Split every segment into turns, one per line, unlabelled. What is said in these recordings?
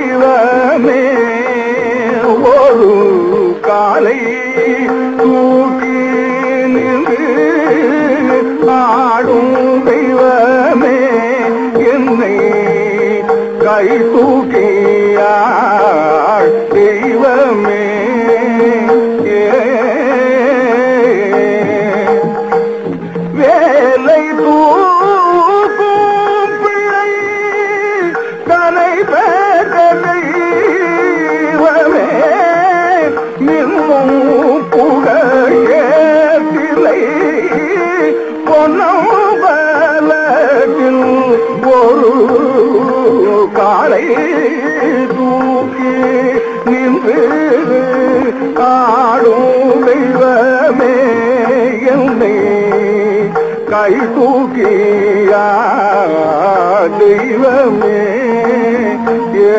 தெய்வமே ஒரு காலை தூக்கி நின்று ஆடும் தெய்வமே என்னை கை தூ ஒரு காலை தூக்கி நின்று ஆடும் தெய்வமே என்னை கை தூக்கியா தெய்வமே? ஏ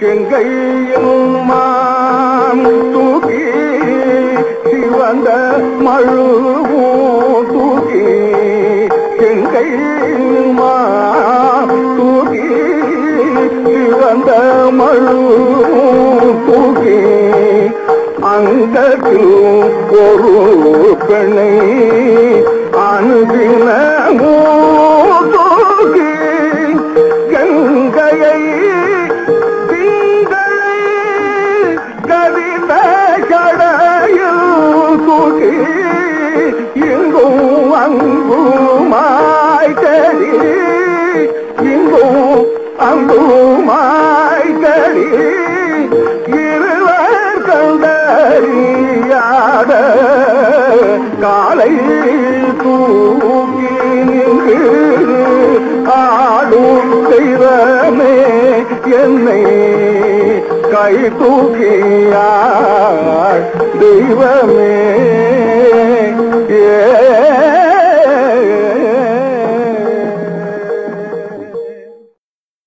செங்கையும் மாம் தூக்கி சிவந்த மழு மழுவும் அந்த ஒரு பெண்ணை அனுதினமோ தூக்கி கங்கையை திங்களை கவித கடையில் தூகி இங்கும் அங்குமாய் தெரி இங்கும் அங்கும் என்னை கை தூக்கியார் தெய்வமே. ஏ